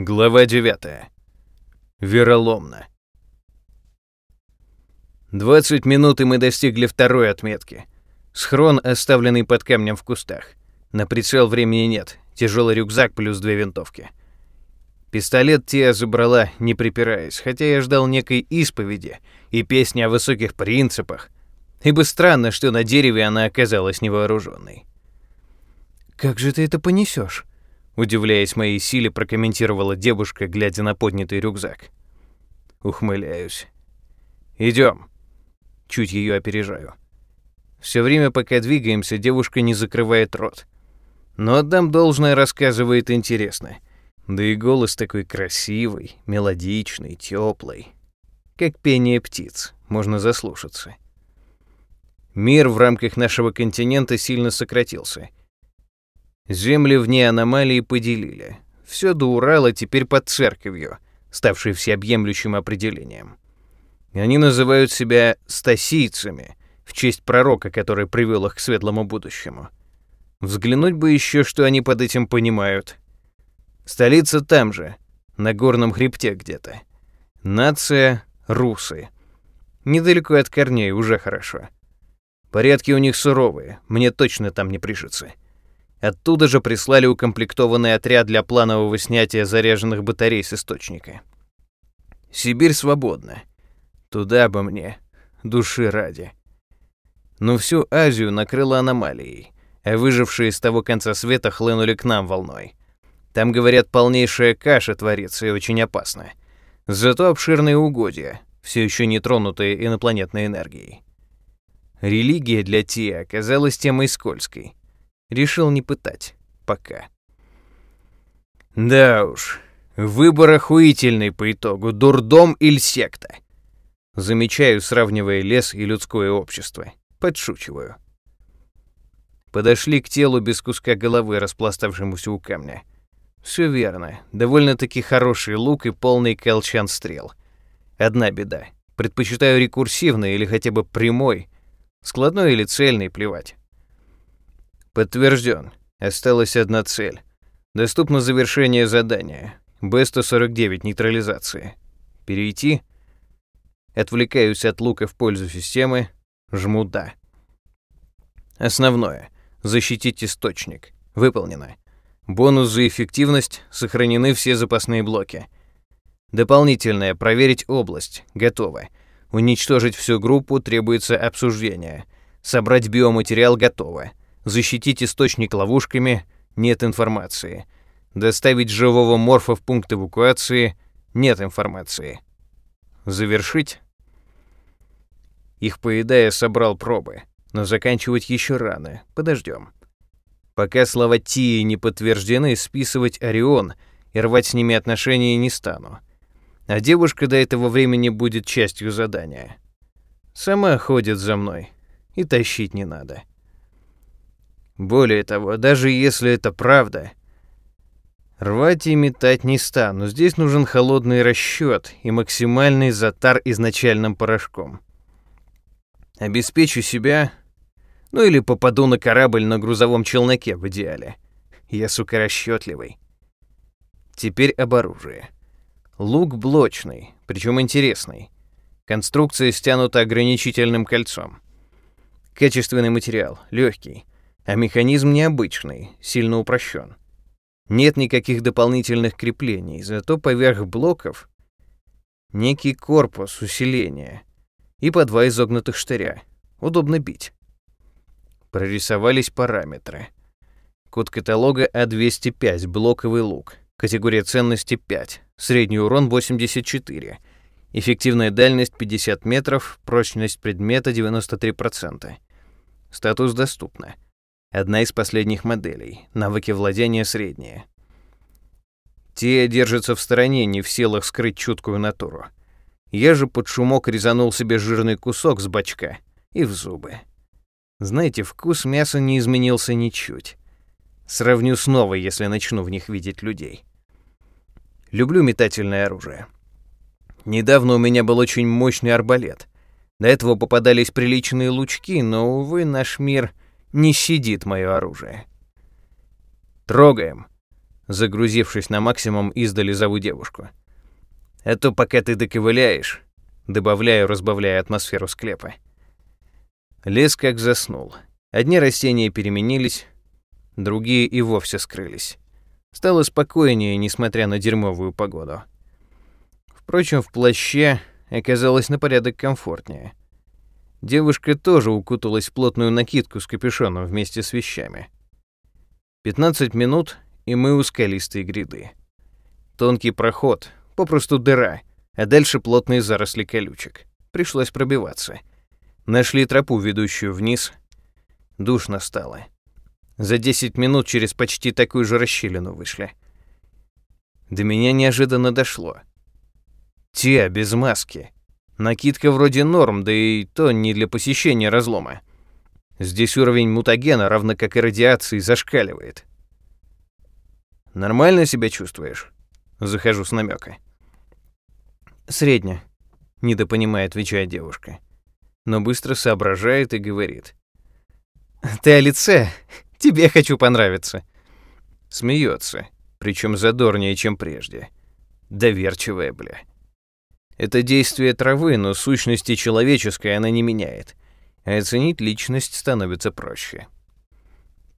Глава 9. Вероломно. 20 минут и мы достигли второй отметки. Схрон, оставленный под камнем в кустах. На прицел времени нет. Тяжелый рюкзак плюс две винтовки. Пистолет Тия забрала, не припираясь, хотя я ждал некой исповеди и песни о высоких принципах. Ибо странно, что на дереве она оказалась невооруженной. «Как же ты это понесешь? Удивляясь моей силе, прокомментировала девушка, глядя на поднятый рюкзак. Ухмыляюсь. Идем. Чуть ее опережаю. Все время, пока двигаемся, девушка не закрывает рот. Но отдам должное, рассказывает интересно. Да и голос такой красивый, мелодичный, теплый. Как пение птиц, можно заслушаться. Мир в рамках нашего континента сильно сократился — Земли вне аномалии поделили. Все до Урала теперь под церковью, ставшей всеобъемлющим определением. Они называют себя стасийцами, в честь пророка, который привел их к светлому будущему. Взглянуть бы еще, что они под этим понимают. Столица там же, на горном хребте где-то. Нация — русы. Недалеко от корней, уже хорошо. Порядки у них суровые, мне точно там не прижиться. Оттуда же прислали укомплектованный отряд для планового снятия заряженных батарей с источника. Сибирь свободна. Туда бы мне, души ради. Но всю Азию накрыло аномалией, а выжившие с того конца света хлынули к нам волной. Там, говорят, полнейшая каша творится и очень опасно. Зато обширные угодья, все еще не тронутые инопланетной энергией. Религия для Тия оказалась темой скользкой. Решил не пытать. Пока. Да уж, выбор охуительный по итогу. Дурдом или секта. Замечаю, сравнивая лес и людское общество. Подшучиваю. Подошли к телу без куска головы, распластавшемуся у камня. Все верно. Довольно-таки хороший лук и полный колчан стрел. Одна беда. Предпочитаю рекурсивный или хотя бы прямой. Складной или цельный, плевать. Подтвержден. Осталась одна цель. Доступно завершение задания. Б-149 нейтрализации. Перейти? Отвлекаюсь от лука в пользу системы. Жму «Да». Основное. Защитить источник. Выполнено. Бонус за эффективность. Сохранены все запасные блоки. Дополнительное. Проверить область. Готово. Уничтожить всю группу требуется обсуждение. Собрать биоматериал готово. Защитить источник ловушками — нет информации. Доставить живого морфа в пункт эвакуации — нет информации. Завершить? Их поедая, собрал пробы, но заканчивать еще рано. Подождем. Пока слова Тии не подтверждены, списывать Орион и рвать с ними отношения не стану. А девушка до этого времени будет частью задания. Сама ходит за мной, и тащить не надо. Более того, даже если это правда, рвать и метать не стану. Здесь нужен холодный расчет и максимальный затар изначальным порошком. Обеспечу себя, ну или попаду на корабль на грузовом челноке в идеале. Я, сука, расчетливый. Теперь об оружии. Лук блочный, причем интересный. Конструкция стянута ограничительным кольцом. Качественный материал, легкий а механизм необычный, сильно упрощен. Нет никаких дополнительных креплений, зато поверх блоков некий корпус усиления и по два изогнутых штыря. Удобно бить. Прорисовались параметры. Код каталога А205, блоковый лук. Категория ценности 5, средний урон 84, эффективная дальность 50 метров, прочность предмета 93%. Статус доступно. Одна из последних моделей. Навыки владения средние. Те держатся в стороне, не в силах скрыть чуткую натуру. Я же под шумок резанул себе жирный кусок с бачка и в зубы. Знаете, вкус мяса не изменился ничуть. Сравню снова, если начну в них видеть людей. Люблю метательное оружие. Недавно у меня был очень мощный арбалет. До этого попадались приличные лучки, но, увы, наш мир — не щадит мое оружие. Трогаем. Загрузившись на максимум, издали зову девушку. «А то пока ты доковыляешь», добавляю, разбавляя атмосферу склепа. Лес как заснул. Одни растения переменились, другие и вовсе скрылись. Стало спокойнее, несмотря на дерьмовую погоду. Впрочем, в плаще оказалось на порядок комфортнее. Девушка тоже укуталась в плотную накидку с капюшоном вместе с вещами. 15 минут, и мы у скалистой гряды. Тонкий проход, попросту дыра, а дальше плотные заросли колючек. Пришлось пробиваться. Нашли тропу, ведущую вниз. Душно стало. За 10 минут через почти такую же расщелину вышли. До меня неожиданно дошло. Те без маски. Накидка вроде норм, да и то не для посещения разлома. Здесь уровень мутагена, равно как и радиации, зашкаливает. Нормально себя чувствуешь? Захожу с намека. Средне, недопонимая, отвечает девушка. Но быстро соображает и говорит. Ты о лице? Тебе хочу понравиться. Смеется, причем задорнее, чем прежде. Доверчивая, бля. Это действие травы, но сущности человеческой она не меняет. А оценить личность становится проще.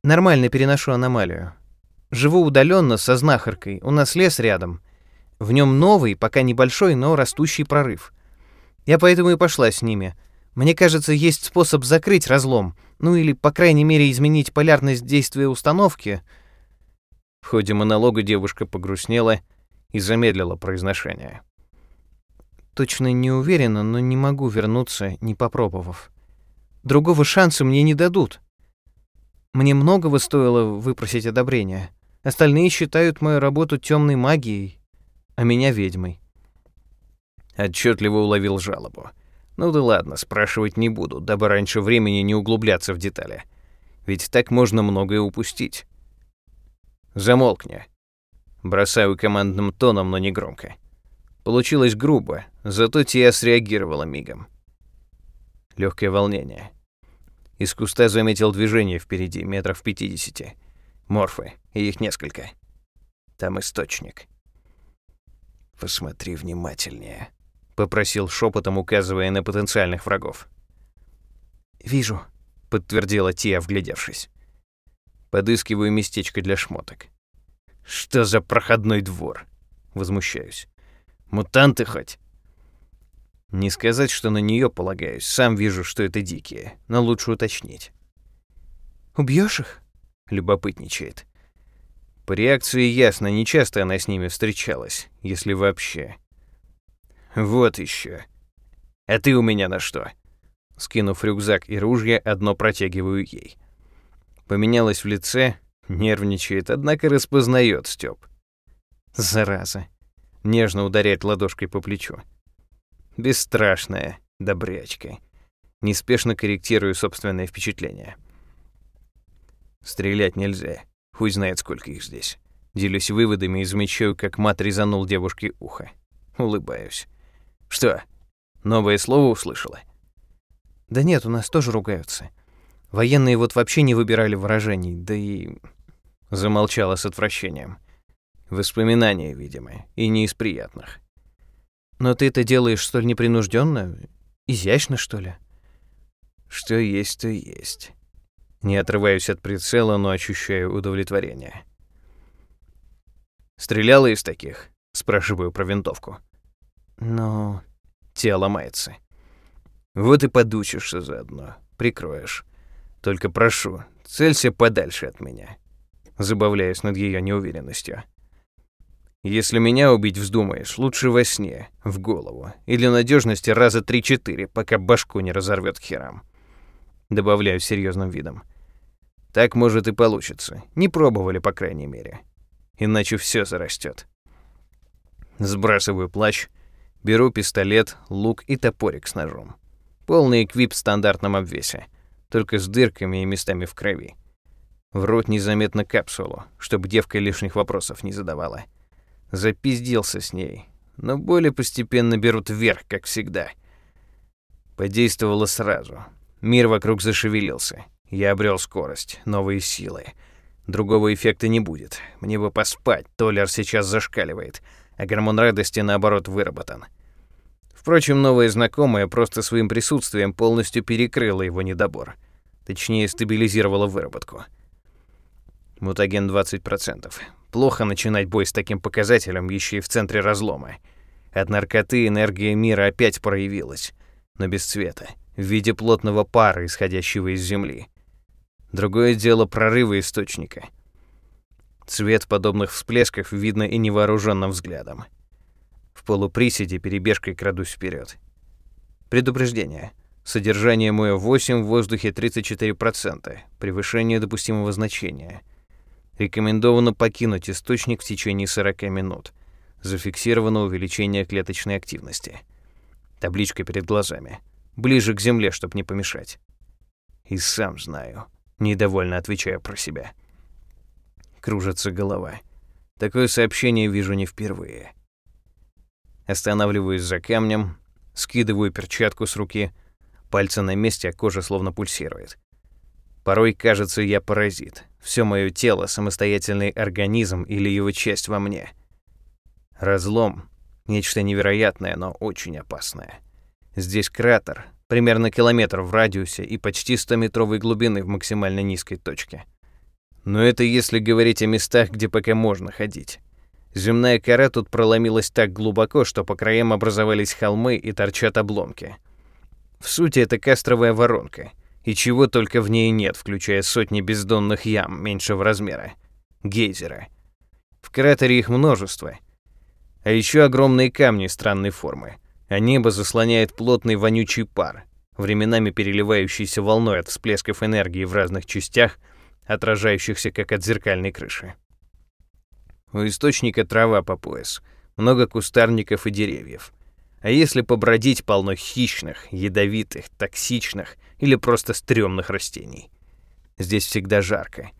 Нормально переношу аномалию. Живу удаленно со знахаркой, у нас лес рядом. В нем новый, пока небольшой, но растущий прорыв. Я поэтому и пошла с ними. Мне кажется, есть способ закрыть разлом, ну или, по крайней мере, изменить полярность действия установки. В ходе монолога девушка погрустнела и замедлила произношение. Точно не уверена, но не могу вернуться, не попробовав. Другого шанса мне не дадут. Мне многого стоило выпросить одобрения. Остальные считают мою работу темной магией, а меня ведьмой. Отчетливо уловил жалобу. Ну да ладно, спрашивать не буду, дабы раньше времени не углубляться в детали. Ведь так можно многое упустить. Замолкни. Бросаю командным тоном, но не громко. Получилось грубо, зато Тия среагировала мигом. Легкое волнение. Из куста заметил движение впереди, метров пятидесяти. Морфы, и их несколько. Там источник. «Посмотри внимательнее», — попросил шепотом, указывая на потенциальных врагов. «Вижу», — подтвердила Тия, вглядевшись. Подыскиваю местечко для шмоток. «Что за проходной двор?» — возмущаюсь. Мутанты хоть? Не сказать, что на нее полагаюсь. Сам вижу, что это дикие, но лучше уточнить. Убьешь их? Любопытничает. По реакции ясно, нечасто она с ними встречалась, если вообще. Вот еще. А ты у меня на что? Скинув рюкзак и ружье, одно протягиваю ей. Поменялась в лице, нервничает, однако распознает Степ. Зараза нежно ударяет ладошкой по плечу. Бесстрашная добрячка. Неспешно корректирую собственное впечатление. Стрелять нельзя. Хуй знает, сколько их здесь. Делюсь выводами и замечаю, как мат резанул девушке ухо. Улыбаюсь. Что, новое слово услышала? Да нет, у нас тоже ругаются. Военные вот вообще не выбирали выражений, да и... Замолчала с отвращением. Воспоминания, видимо, и не из приятных. Но ты это делаешь столь непринужденно, изящно, что ли? Что есть, то есть. Не отрываюсь от прицела, но ощущаю удовлетворение. Стреляла из таких? Спрашиваю про винтовку. Но... Тело ломается. Вот и подучишься заодно. Прикроешь. Только прошу, целься подальше от меня. Забавляюсь над ее неуверенностью. Если меня убить вздумаешь, лучше во сне, в голову. И для надежности раза три-четыре, пока башку не разорвет херам. Добавляю серьезным видом. Так может и получится. Не пробовали, по крайней мере. Иначе все зарастет. Сбрасываю плащ, беру пистолет, лук и топорик с ножом. Полный эквип в стандартном обвесе, только с дырками и местами в крови. В рот незаметно капсулу, чтобы девка лишних вопросов не задавала. Запиздился с ней. Но боли постепенно берут вверх, как всегда. Подействовало сразу. Мир вокруг зашевелился. Я обрел скорость, новые силы. Другого эффекта не будет. Мне бы поспать, Толлер сейчас зашкаливает, а гормон радости, наоборот, выработан. Впрочем, новая знакомая просто своим присутствием полностью перекрыла его недобор. Точнее, стабилизировала выработку. Мутаген 20%. Плохо начинать бой с таким показателем, еще и в центре разлома. От наркоты энергия мира опять проявилась, но без цвета, в виде плотного пара, исходящего из земли. Другое дело прорывы источника. Цвет подобных всплесков видно и невооруженным взглядом. В полуприседе перебежкой крадусь вперед. Предупреждение. Содержание мое 8, в воздухе 34%, превышение допустимого значения. Рекомендовано покинуть источник в течение 40 минут. Зафиксировано увеличение клеточной активности. Табличка перед глазами. Ближе к земле, чтобы не помешать. И сам знаю. Недовольно отвечаю про себя. Кружится голова. Такое сообщение вижу не впервые. Останавливаюсь за камнем, скидываю перчатку с руки, пальцы на месте, а кожа словно пульсирует. Порой кажется, я паразит. Все мое тело — самостоятельный организм или его часть во мне. Разлом — нечто невероятное, но очень опасное. Здесь кратер, примерно километр в радиусе и почти 100-метровой глубины в максимально низкой точке. Но это если говорить о местах, где пока можно ходить. Земная кора тут проломилась так глубоко, что по краям образовались холмы и торчат обломки. В сути, это кастровая воронка, и чего только в ней нет, включая сотни бездонных ям меньшего размера. Гейзеры. В кратере их множество. А еще огромные камни странной формы а небо заслоняет плотный вонючий пар, временами переливающийся волной от всплесков энергии в разных частях, отражающихся как от зеркальной крыши. У источника трава по пояс, много кустарников и деревьев. А если побродить полно хищных, ядовитых, токсичных или просто стрёмных растений? Здесь всегда жарко.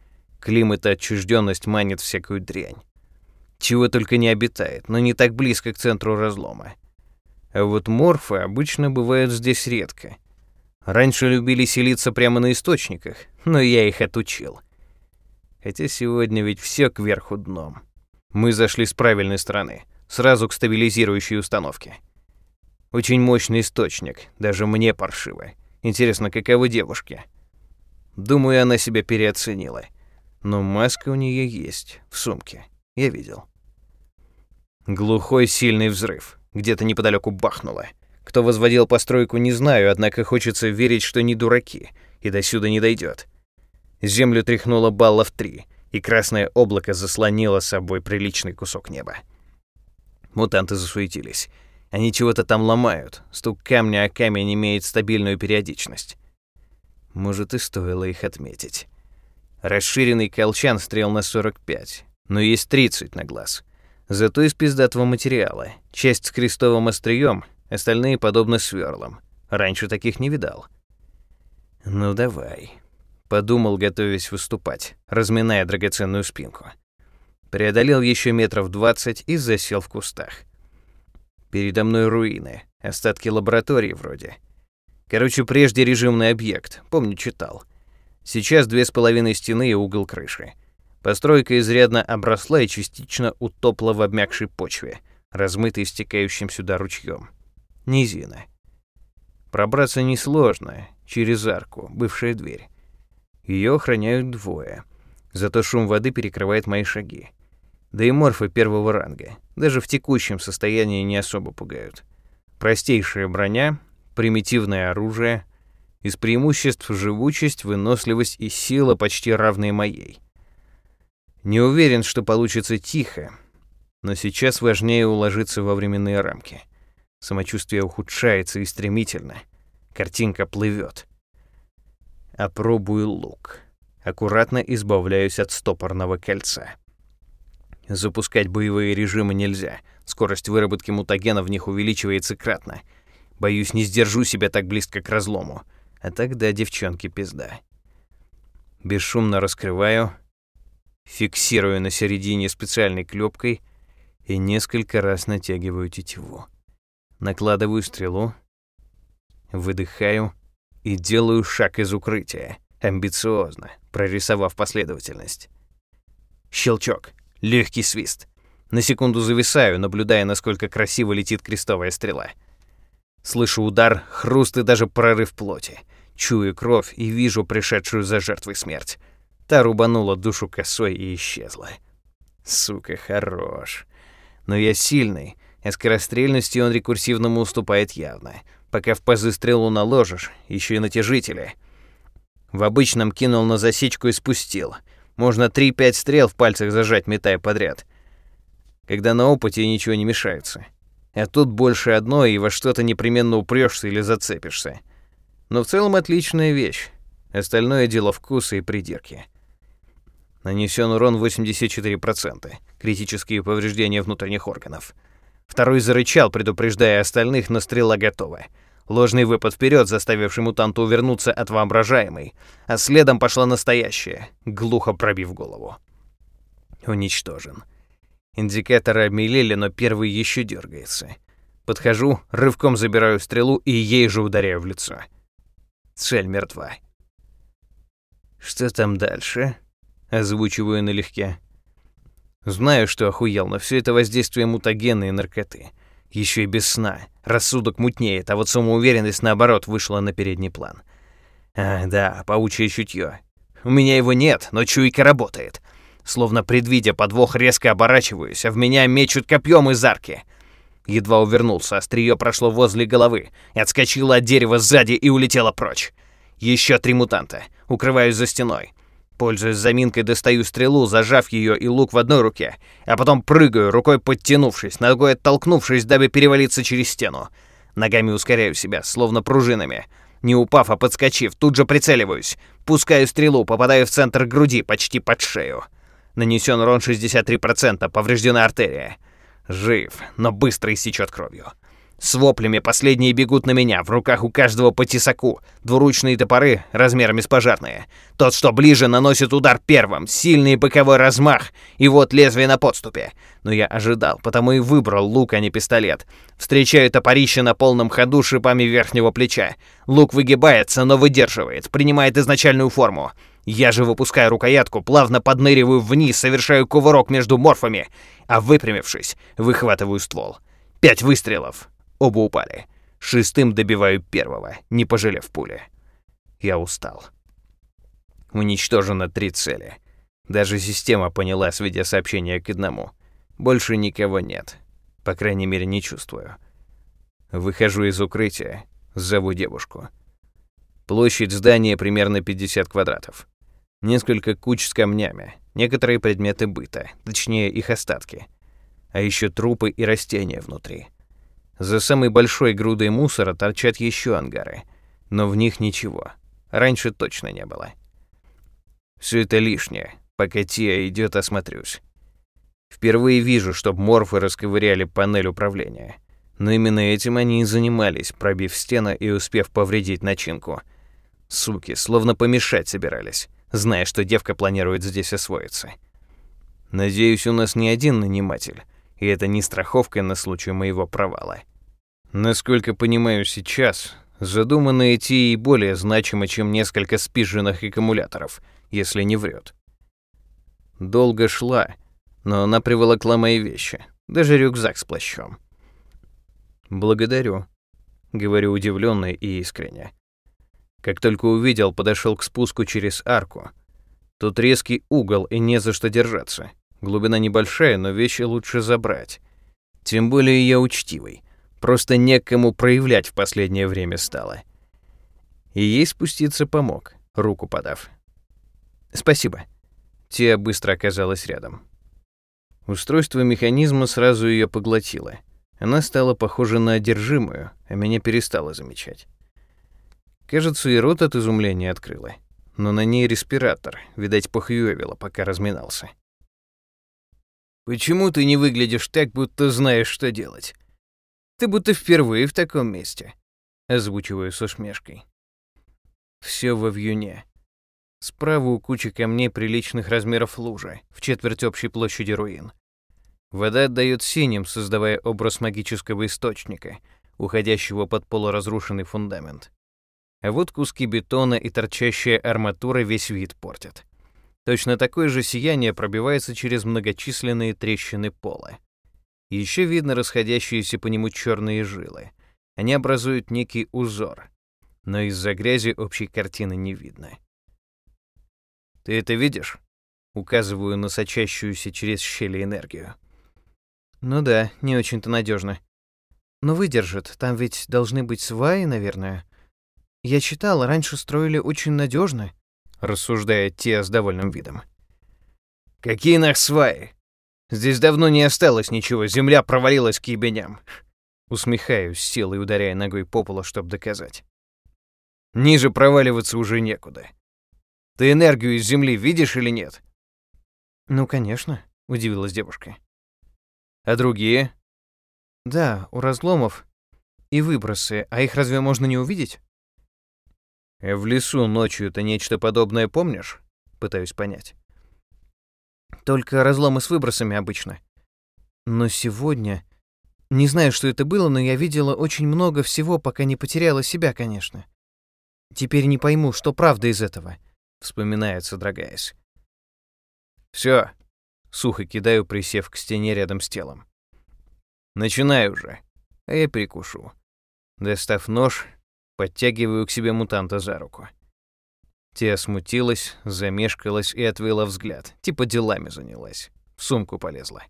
Климат и отчужденность манит всякую дрянь. Чего только не обитает, но не так близко к центру разлома. А вот морфы обычно бывают здесь редко. Раньше любили селиться прямо на источниках, но я их отучил. Хотя сегодня ведь все кверху дном. Мы зашли с правильной стороны, сразу к стабилизирующей установке. Очень мощный источник, даже мне паршиво. Интересно, каковы девушки? Думаю, она себя переоценила. Но маска у нее есть, в сумке. Я видел. Глухой сильный взрыв где-то неподалеку бахнуло. Кто возводил постройку, не знаю, однако хочется верить, что не дураки, и до сюда не дойдет. Землю тряхнуло баллов три, и красное облако заслонило собой приличный кусок неба. Мутанты засуетились. Они чего-то там ломают. Стук камня о камень имеет стабильную периодичность. Может, и стоило их отметить. Расширенный колчан стрел на 45, но есть 30 на глаз. Зато из пиздатого материала. Часть с крестовым острием, остальные подобны сверлам. Раньше таких не видал. Ну давай. Подумал, готовясь выступать, разминая драгоценную спинку. Преодолел еще метров двадцать и засел в кустах. Передо мной руины, остатки лаборатории вроде. Короче, прежде режимный объект, помню, читал. Сейчас две с половиной стены и угол крыши. Постройка изрядно обросла и частично утопла в обмякшей почве, размытой стекающим сюда ручьем. Низина. Пробраться несложно, через арку, бывшая дверь. Ее охраняют двое. Зато шум воды перекрывает мои шаги. Да и морфы первого ранга, даже в текущем состоянии не особо пугают. Простейшая броня, примитивное оружие, из преимуществ живучесть, выносливость и сила почти равные моей. Не уверен, что получится тихо, но сейчас важнее уложиться во временные рамки. Самочувствие ухудшается и стремительно. Картинка плывет. Опробую лук. Аккуратно избавляюсь от стопорного кольца. Запускать боевые режимы нельзя. Скорость выработки мутагена в них увеличивается кратно. Боюсь, не сдержу себя так близко к разлому. А тогда девчонки пизда. Бесшумно раскрываю, фиксирую на середине специальной клепкой и несколько раз натягиваю тетиву. Накладываю стрелу, выдыхаю и делаю шаг из укрытия, амбициозно, прорисовав последовательность. Щелчок. Легкий свист. На секунду зависаю, наблюдая, насколько красиво летит крестовая стрела. Слышу удар, хруст и даже прорыв плоти. Чую кровь и вижу пришедшую за жертвой смерть. Та рубанула душу косой и исчезла. Сука, хорош. Но я сильный, а скорострельности он рекурсивному уступает явно. Пока в пазы стрелу наложишь, еще и натяжители. В обычном кинул на засечку и спустил. Можно 3-5 стрел в пальцах зажать, метая подряд. Когда на опыте ничего не мешается. А тут больше одной, и во что-то непременно упрёшься или зацепишься. Но в целом отличная вещь. Остальное дело вкуса и придирки. Нанесен урон 84%. Критические повреждения внутренних органов. Второй зарычал, предупреждая остальных, но стрела готова. Ложный выпад вперед, заставивший мутанта увернуться от воображаемой, а следом пошла настоящая, глухо пробив голову. Уничтожен. Индикаторы обмелели, но первый еще дергается. Подхожу, рывком забираю стрелу и ей же ударяю в лицо. Цель мертва. Что там дальше? Озвучиваю налегке. Знаю, что охуел, но все это воздействие мутагена и наркоты. Еще и без сна. Рассудок мутнеет, а вот самоуверенность, наоборот, вышла на передний план. А, да, паучье чутье. У меня его нет, но чуйка работает. Словно предвидя подвох, резко оборачиваюсь, а в меня мечут копьем из арки. Едва увернулся, острие прошло возле головы, отскочило от дерева сзади и улетело прочь. Еще три мутанта. Укрываюсь за стеной. Пользуясь заминкой, достаю стрелу, зажав ее и лук в одной руке, а потом прыгаю, рукой подтянувшись, ногой оттолкнувшись, дабы перевалиться через стену. Ногами ускоряю себя, словно пружинами. Не упав, а подскочив, тут же прицеливаюсь. Пускаю стрелу, попадаю в центр груди, почти под шею. Нанесен урон 63%, повреждена артерия. Жив, но быстро истечет кровью. С воплями последние бегут на меня, в руках у каждого по тесаку, двуручные топоры размерами с пожарные. Тот, что ближе, наносит удар первым, сильный боковой размах, и вот лезвие на подступе. Но я ожидал, потому и выбрал лук, а не пистолет. Встречаю топорище на полном ходу шипами верхнего плеча. Лук выгибается, но выдерживает, принимает изначальную форму. Я же выпускаю рукоятку, плавно подныриваю вниз, совершаю кувырок между морфами, а выпрямившись, выхватываю ствол. Пять выстрелов. Оба упали. Шестым добиваю первого, не пожалев пули. Я устал. Уничтожено три цели. Даже система поняла, сведя сообщение к одному. Больше никого нет. По крайней мере, не чувствую. Выхожу из укрытия, зову девушку. Площадь здания примерно 50 квадратов. Несколько куч с камнями, некоторые предметы быта, точнее их остатки. А еще трупы и растения внутри. За самой большой грудой мусора торчат еще ангары, но в них ничего. Раньше точно не было. Все это лишнее. Пока Тия идет, осмотрюсь. Впервые вижу, чтоб морфы расковыряли панель управления. Но именно этим они и занимались, пробив стену и успев повредить начинку. Суки, словно помешать собирались, зная, что девка планирует здесь освоиться. Надеюсь, у нас не один наниматель, и это не страховка на случай моего провала. Насколько понимаю сейчас, задуманное идти и более значимо, чем несколько спиженных аккумуляторов, если не врет. Долго шла, но она приволокла мои вещи, даже рюкзак с плащом. «Благодарю», — говорю удивленно и искренне. Как только увидел, подошел к спуску через арку. Тут резкий угол и не за что держаться. Глубина небольшая, но вещи лучше забрать. Тем более я учтивый. Просто некому проявлять в последнее время стало. И ей спуститься помог, руку подав. «Спасибо». Тия быстро оказалась рядом. Устройство механизма сразу ее поглотило. Она стала похожа на одержимую, а меня перестала замечать. Кажется, и рот от изумления открыла. Но на ней респиратор, видать, похуёвило, пока разминался. «Почему ты не выглядишь так, будто знаешь, что делать?» Ты будто впервые в таком месте. Озвучиваю с усмешкой. Все во вьюне. Справа у кучи камней приличных размеров лужа, в четверть общей площади руин. Вода отдает синим, создавая образ магического источника, уходящего под полуразрушенный фундамент. А вот куски бетона и торчащая арматура весь вид портят. Точно такое же сияние пробивается через многочисленные трещины пола. Еще видно расходящиеся по нему черные жилы. Они образуют некий узор, но из-за грязи общей картины не видно. «Ты это видишь?» Указываю на сочащуюся через щели энергию. «Ну да, не очень-то надежно. Но выдержит, там ведь должны быть сваи, наверное. Я читал, раньше строили очень надежно, рассуждает Тия с довольным видом. Какие нах сваи? Здесь давно не осталось ничего, земля провалилась к ебеням. Усмехаюсь, силой ударяя ногой по полу, чтобы доказать. Ниже проваливаться уже некуда. Ты энергию из земли видишь или нет? Ну, конечно, удивилась девушка. А другие? Да, у разломов и выбросы, а их разве можно не увидеть? Э, в лесу ночью ты нечто подобное помнишь? Пытаюсь понять. Только разломы с выбросами обычно. Но сегодня... Не знаю, что это было, но я видела очень много всего, пока не потеряла себя, конечно. Теперь не пойму, что правда из этого вспоминает, содрогаясь. Все, сухо кидаю, присев к стене рядом с телом. Начинай уже, а я перекушу. Достав нож, подтягиваю к себе мутанта за руку. Те смутилась, замешкалась и отвела взгляд, типа делами занялась. В сумку полезла.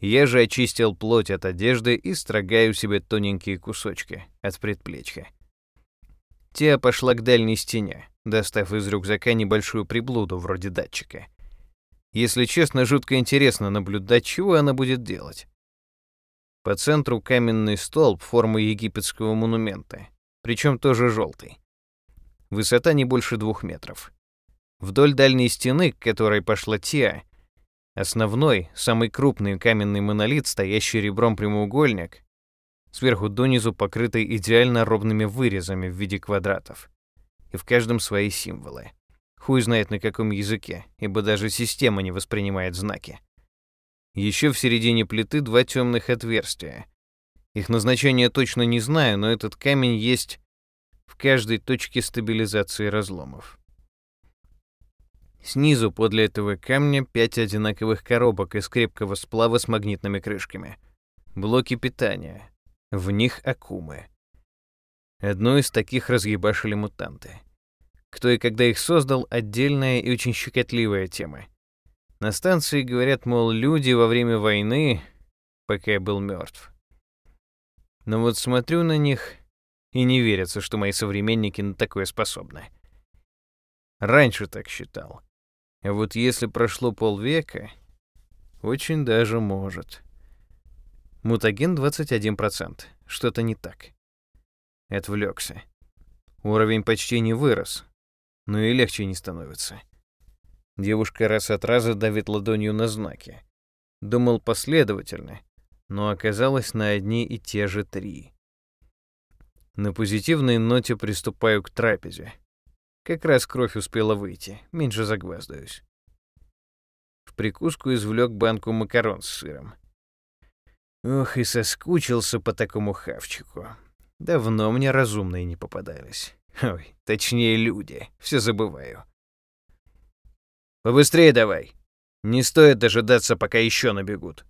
Я же очистил плоть от одежды и строгаю себе тоненькие кусочки от предплечья. Теа пошла к дальней стене, достав из рюкзака небольшую приблуду вроде датчика. Если честно, жутко интересно наблюдать, чего она будет делать. По центру каменный столб формы египетского монумента, причем тоже желтый. Высота не больше двух метров. Вдоль дальней стены, к которой пошла Тиа, основной, самый крупный каменный монолит, стоящий ребром прямоугольник, сверху донизу покрытой идеально ровными вырезами в виде квадратов. И в каждом свои символы. Хуй знает на каком языке, ибо даже система не воспринимает знаки. Еще в середине плиты два темных отверстия. Их назначение точно не знаю, но этот камень есть в каждой точке стабилизации разломов. Снизу подле этого камня пять одинаковых коробок из крепкого сплава с магнитными крышками. Блоки питания, в них акумы. Одну из таких разъебашили мутанты. Кто и когда их создал — отдельная и очень щекотливая тема. На станции говорят, мол, люди во время войны, пока я был мертв. Но вот смотрю на них и не верится, что мои современники на такое способны. Раньше так считал. А вот если прошло полвека, очень даже может. Мутаген 21%. Что-то не так. Отвлекся. Уровень почти не вырос, но и легче не становится. Девушка раз от раза давит ладонью на знаки. Думал последовательно, но оказалось на одни и те же три. На позитивной ноте приступаю к трапезе. Как раз кровь успела выйти, меньше загваздаюсь. В прикуску извлек банку макарон с сыром. Ох, и соскучился по такому хавчику. Давно мне разумные не попадались. Ой, точнее люди, все забываю. Побыстрее давай. Не стоит дожидаться, пока еще набегут.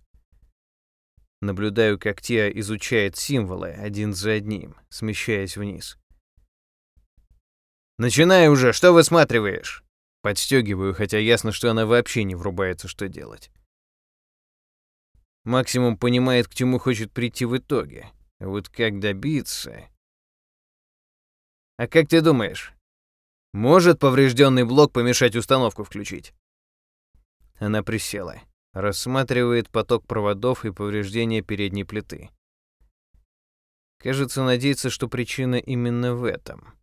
Наблюдаю, как Тиа изучает символы один за одним, смещаясь вниз. «Начинай уже, что высматриваешь?» Подстегиваю, хотя ясно, что она вообще не врубается, что делать. Максимум понимает, к чему хочет прийти в итоге. Вот как добиться... А как ты думаешь, может поврежденный блок помешать установку включить? Она присела, рассматривает поток проводов и повреждения передней плиты. Кажется, надеется, что причина именно в этом.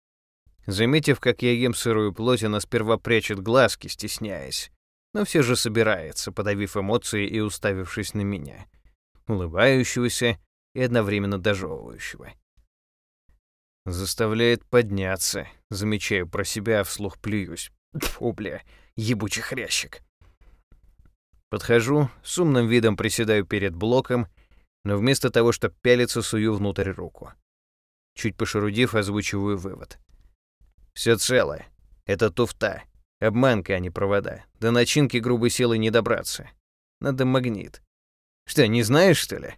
Заметив, как я ем сырую плоть, она сперва прячет глазки, стесняясь, но все же собирается, подавив эмоции и уставившись на меня, улыбающегося и одновременно дожевывающего. Заставляет подняться, замечаю про себя, а вслух плююсь. Фу, бля, ебучий хрящик. Подхожу, с умным видом приседаю перед блоком, но вместо того, чтобы пялиться, сую внутрь руку. Чуть пошерудив, озвучиваю вывод. Все целое. Это туфта. Обманка, а не провода. До начинки грубой силы не добраться. Надо магнит. Что, не знаешь, что ли?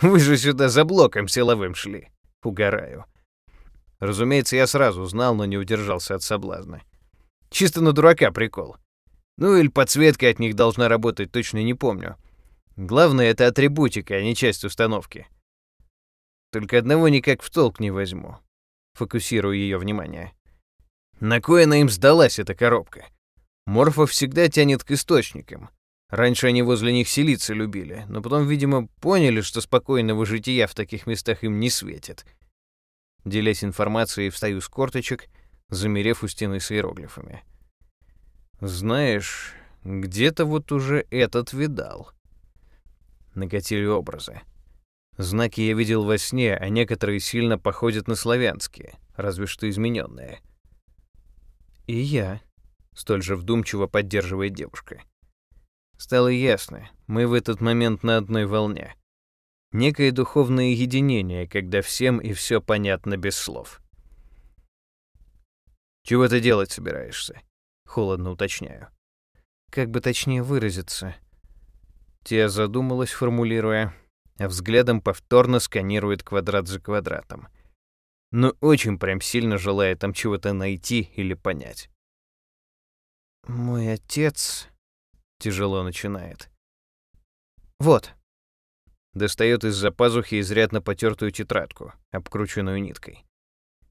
Вы же сюда за блоком силовым шли. Угораю. Разумеется, я сразу знал, но не удержался от соблазна. Чисто на дурака прикол. Ну или подсветка от них должна работать, точно не помню. Главное, это атрибутика, а не часть установки. Только одного никак в толк не возьму. Фокусирую ее внимание. На кое она им сдалась, эта коробка? Морфа всегда тянет к источникам. Раньше они возле них селиться любили, но потом, видимо, поняли, что спокойного жития в таких местах им не светит. Делясь информацией, встаю с корточек, замерев у стены с иероглифами. Знаешь, где-то вот уже этот видал. Накатили образы. Знаки я видел во сне, а некоторые сильно походят на славянские, разве что измененные. И я, столь же вдумчиво поддерживает девушка. Стало ясно, мы в этот момент на одной волне. Некое духовное единение, когда всем и все понятно без слов. «Чего ты делать собираешься?» — холодно уточняю. «Как бы точнее выразиться?» Тия задумалась, формулируя, а взглядом повторно сканирует квадрат за квадратом. Но очень прям сильно желая там чего-то найти или понять. «Мой отец...» — тяжело начинает. «Вот». Достает из-за пазухи изрядно потертую тетрадку, обкрученную ниткой.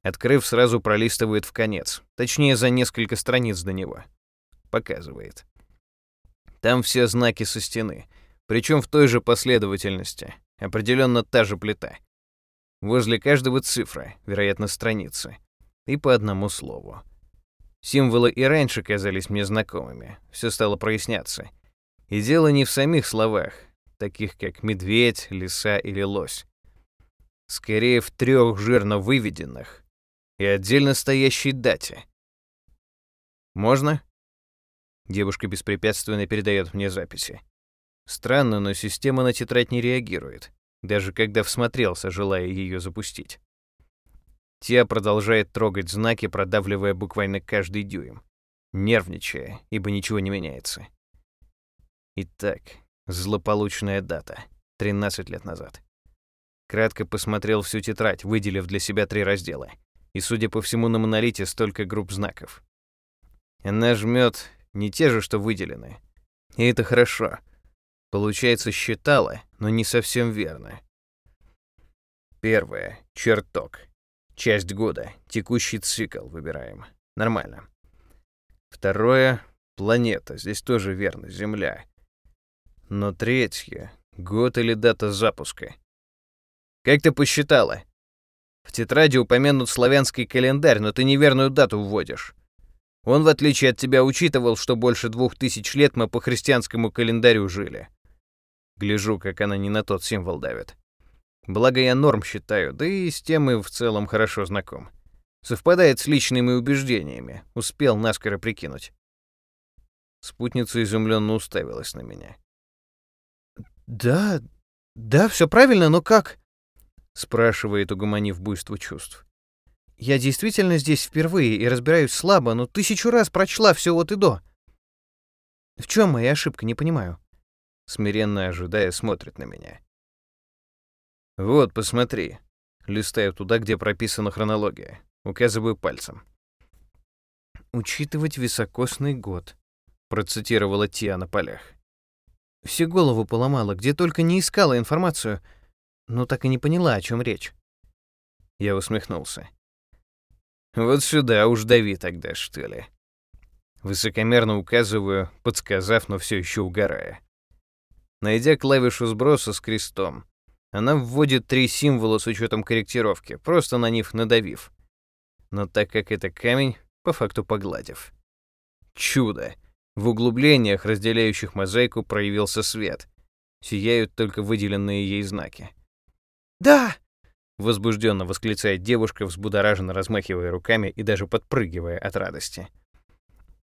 Открыв, сразу пролистывает в конец, точнее, за несколько страниц до него. Показывает. Там все знаки со стены, причем в той же последовательности, определенно та же плита. Возле каждого цифра, вероятно, страницы, и по одному слову. Символы и раньше казались мне знакомыми, все стало проясняться. И дело не в самих словах, таких как медведь, лиса или лось. Скорее в трех жирно выведенных, и отдельно стоящей дате. «Можно?» Девушка беспрепятственно передает мне записи. Странно, но система на тетрадь не реагирует, даже когда всмотрелся, желая ее запустить. Тия продолжает трогать знаки, продавливая буквально каждый дюйм, нервничая, ибо ничего не меняется. Итак, злополучная дата, 13 лет назад. Кратко посмотрел всю тетрадь, выделив для себя три раздела — и, судя по всему, на монолите столько групп знаков. Она жмет не те же, что выделены. И это хорошо. Получается, считала, но не совсем верно. Первое. Чертог. Часть года. Текущий цикл выбираем. Нормально. Второе. Планета. Здесь тоже верно. Земля. Но третье. Год или дата запуска. Как ты посчитала? В тетради упомянут славянский календарь, но ты неверную дату вводишь. Он, в отличие от тебя, учитывал, что больше двух тысяч лет мы по христианскому календарю жили. Гляжу, как она не на тот символ давит. Благо я норм считаю, да и с тем и в целом хорошо знаком. Совпадает с личными убеждениями. Успел наскоро прикинуть. Спутница изумленно уставилась на меня. «Да, да, все правильно, но как?» Спрашивает, угомонив буйство чувств. Я действительно здесь впервые и разбираюсь слабо, но тысячу раз прочла все от и до. В чем моя ошибка, не понимаю. Смиренно ожидая, смотрит на меня. Вот, посмотри. Листаю туда, где прописана хронология. Указываю пальцем. «Учитывать високосный год», — процитировала Тиа на полях. Все голову поломала, где только не искала информацию — но так и не поняла, о чем речь. Я усмехнулся. Вот сюда уж дави тогда, что ли. Высокомерно указываю, подсказав, но все еще угорая. Найдя клавишу сброса с крестом, она вводит три символа с учетом корректировки, просто на них надавив. Но так как это камень, по факту погладив. Чудо! В углублениях, разделяющих мозаику, проявился свет. Сияют только выделенные ей знаки. «Да!» — возбужденно восклицает девушка, взбудораженно размахивая руками и даже подпрыгивая от радости.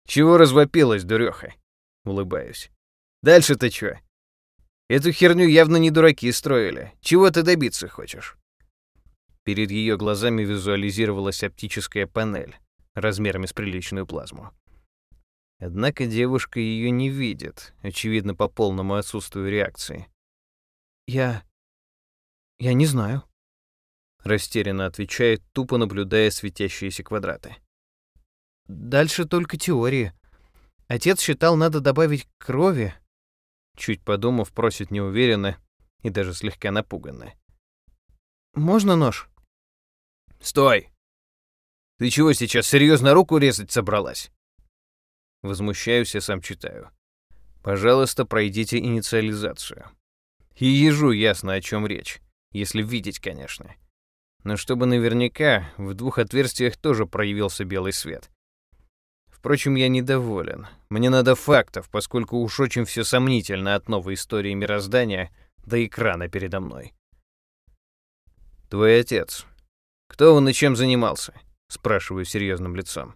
«Чего развопилась, дуреха?» — улыбаюсь. «Дальше-то чё? Эту херню явно не дураки строили. Чего ты добиться хочешь?» Перед ее глазами визуализировалась оптическая панель размерами с приличную плазму. Однако девушка ее не видит, очевидно, по полному отсутствию реакции. «Я... я не знаю», — растерянно отвечает, тупо наблюдая светящиеся квадраты. «Дальше только теории. Отец считал, надо добавить крови». Чуть подумав, просит неуверенно и даже слегка напуганно. «Можно нож?» «Стой! Ты чего сейчас, серьезно руку резать собралась?» Возмущаюсь, я сам читаю. Пожалуйста, пройдите инициализацию. И ежу ясно, о чем речь, если видеть, конечно. Но чтобы наверняка, в двух отверстиях тоже проявился белый свет. Впрочем, я недоволен. Мне надо фактов, поскольку уж очень все сомнительно от новой истории мироздания до экрана передо мной. «Твой отец. Кто он и чем занимался?» — спрашиваю серьезным лицом.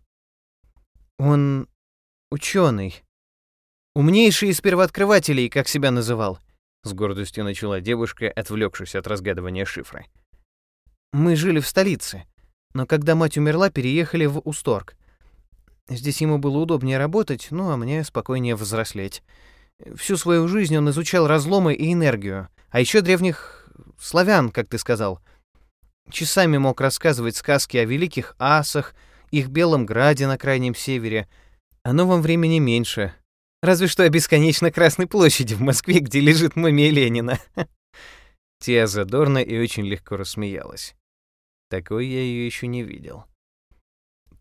«Он Ученый. Умнейший из первооткрывателей, как себя называл. С гордостью начала девушка, отвлекшись от разгадывания шифра. Мы жили в столице, но когда мать умерла, переехали в Усторг. Здесь ему было удобнее работать, ну а мне спокойнее взрослеть. Всю свою жизнь он изучал разломы и энергию, а еще древних славян, как ты сказал. Часами мог рассказывать сказки о великих асах, их белом граде на крайнем севере — о новом времени меньше. Разве что о бесконечно Красной площади в Москве, где лежит мумия Ленина. Тия задорно и очень легко рассмеялась. Такой я ее еще не видел.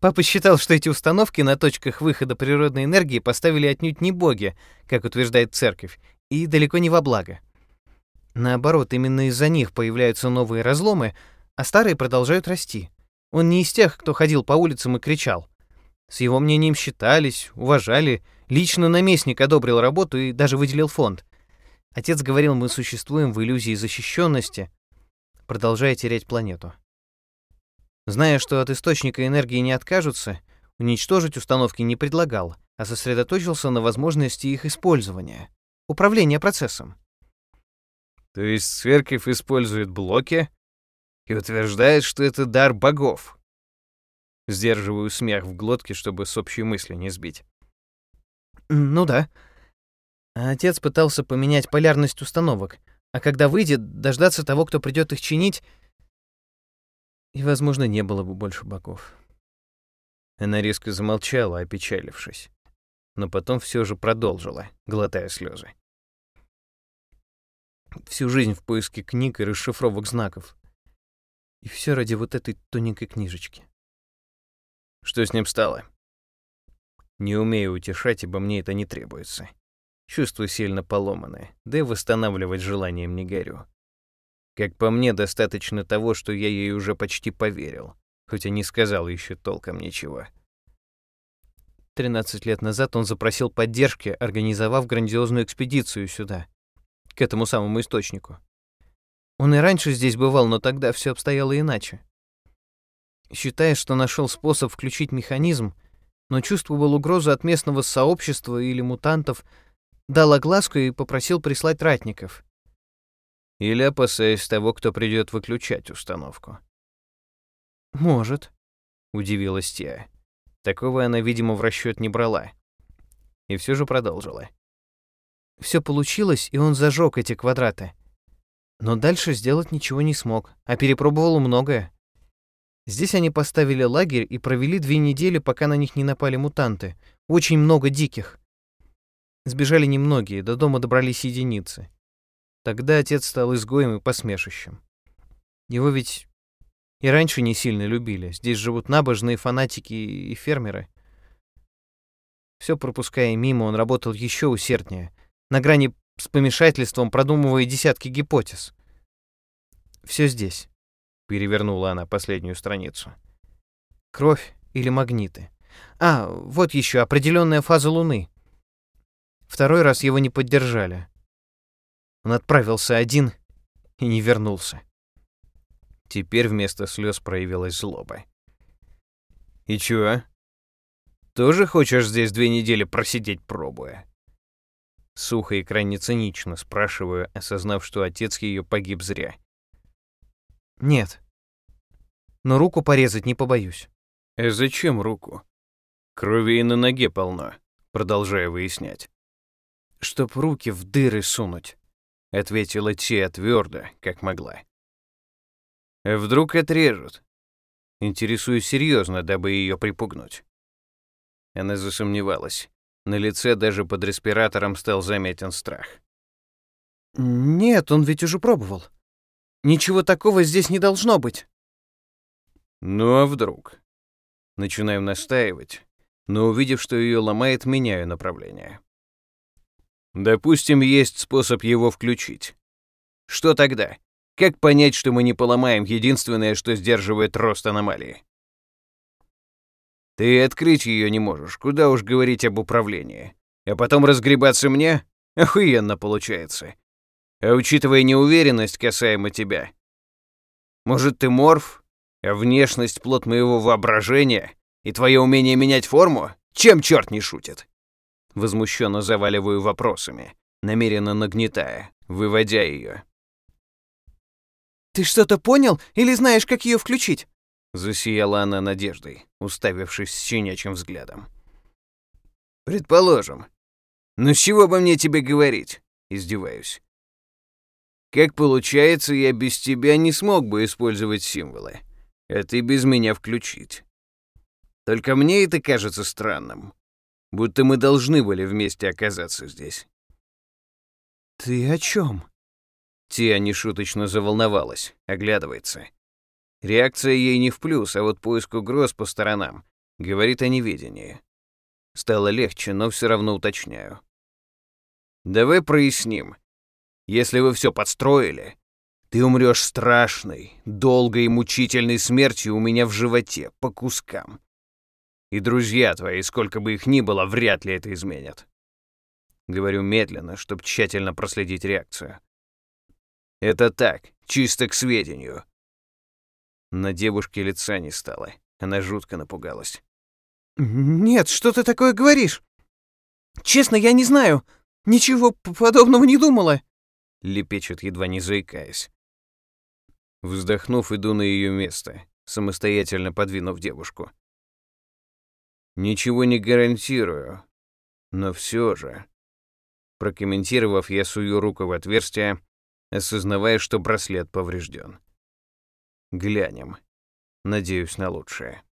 Папа считал, что эти установки на точках выхода природной энергии поставили отнюдь не боги, как утверждает церковь, и далеко не во благо. Наоборот, именно из-за них появляются новые разломы, а старые продолжают расти. Он не из тех, кто ходил по улицам и кричал. С его мнением считались, уважали, лично наместник одобрил работу и даже выделил фонд. Отец говорил, мы существуем в иллюзии защищенности, продолжая терять планету. Зная, что от источника энергии не откажутся, уничтожить установки не предлагал, а сосредоточился на возможности их использования, управления процессом. То есть церковь использует блоки и утверждает, что это дар богов, Сдерживаю смех в глотке, чтобы с общей мысли не сбить. Ну да. Отец пытался поменять полярность установок, а когда выйдет, дождаться того, кто придет их чинить, и, возможно, не было бы больше богов. Она резко замолчала, опечалившись, но потом все же продолжила, глотая слезы. Всю жизнь в поиске книг и расшифровок знаков. И все ради вот этой тоненькой книжечки. Что с ним стало? Не умею утешать, ибо мне это не требуется. Чувство сильно поломанное, да и восстанавливать желанием не горю. Как по мне, достаточно того, что я ей уже почти поверил, хоть и не сказал еще толком ничего. 13 лет назад он запросил поддержки, организовав грандиозную экспедицию сюда, к этому самому источнику. Он и раньше здесь бывал, но тогда все обстояло иначе. Считая, что нашел способ включить механизм, но чувствовал угрозу от местного сообщества или мутантов, дал огласку и попросил прислать ратников. Или опасаясь того, кто придет выключать установку. «Может», — удивилась Тия. Такого она, видимо, в расчет не брала. И все же продолжила. Все получилось, и он зажег эти квадраты. Но дальше сделать ничего не смог, а перепробовал многое. Здесь они поставили лагерь и провели две недели, пока на них не напали мутанты. Очень много диких. Сбежали немногие, до дома добрались единицы. Тогда отец стал изгоем и посмешищем. Его ведь и раньше не сильно любили. Здесь живут набожные фанатики и фермеры. Все пропуская мимо, он работал еще усерднее, на грани с помешательством, продумывая десятки гипотез. Все здесь. Перевернула она последнюю страницу. Кровь или магниты. А, вот еще определенная фаза Луны. Второй раз его не поддержали. Он отправился один и не вернулся. Теперь вместо слез проявилась злоба. «И чё? Тоже хочешь здесь две недели просидеть, пробуя?» Сухо и крайне цинично спрашиваю, осознав, что отец ее погиб зря. Нет. Но руку порезать не побоюсь. А зачем руку? Крови и на ноге полно. продолжая выяснять. «Чтоб руки в дыры сунуть», — ответила Тия твердо, как могла. «А вдруг отрежут?» Интересуюсь серьезно, дабы ее припугнуть. Она засомневалась. На лице даже под респиратором стал заметен страх. «Нет, он ведь уже пробовал. Ничего такого здесь не должно быть». «Ну а вдруг?» Начинаю настаивать, но увидев, что ее ломает, меняю направление. Допустим, есть способ его включить. Что тогда? Как понять, что мы не поломаем единственное, что сдерживает рост аномалии? Ты открыть ее не можешь, куда уж говорить об управлении. А потом разгребаться мне? Охуенно получается. А учитывая неуверенность касаемо тебя, может, ты морф, а внешность плод моего воображения и твое умение менять форму? Чем черт не шутит? Возмущенно заваливаю вопросами, намеренно нагнетая, выводя ее. «Ты что-то понял или знаешь, как ее включить?» Засияла она надеждой, уставившись с щенячьим взглядом. «Предположим. Но с чего бы мне тебе говорить?» Издеваюсь. «Как получается, я без тебя не смог бы использовать символы, а ты без меня включить. Только мне это кажется странным, будто мы должны были вместе оказаться здесь». «Ты о чем?» Тия нешуточно заволновалась, оглядывается. Реакция ей не в плюс, а вот поиск угроз по сторонам. Говорит о неведении. Стало легче, но все равно уточняю. Давай проясним. Если вы все подстроили, ты умрешь страшной, долгой и мучительной смертью у меня в животе, по кускам. И друзья твои, сколько бы их ни было, вряд ли это изменят. Говорю медленно, чтобы тщательно проследить реакцию. Это так, чисто к сведению. На девушке лица не стало. Она жутко напугалась. «Нет, что ты такое говоришь? Честно, я не знаю. Ничего подобного не думала», — лепечет, едва не заикаясь. Вздохнув, иду на ее место, самостоятельно подвинув девушку. «Ничего не гарантирую, но все же...» Прокомментировав, я сую руку в отверстие, осознавая, что браслет поврежден. Глянем. Надеюсь на лучшее.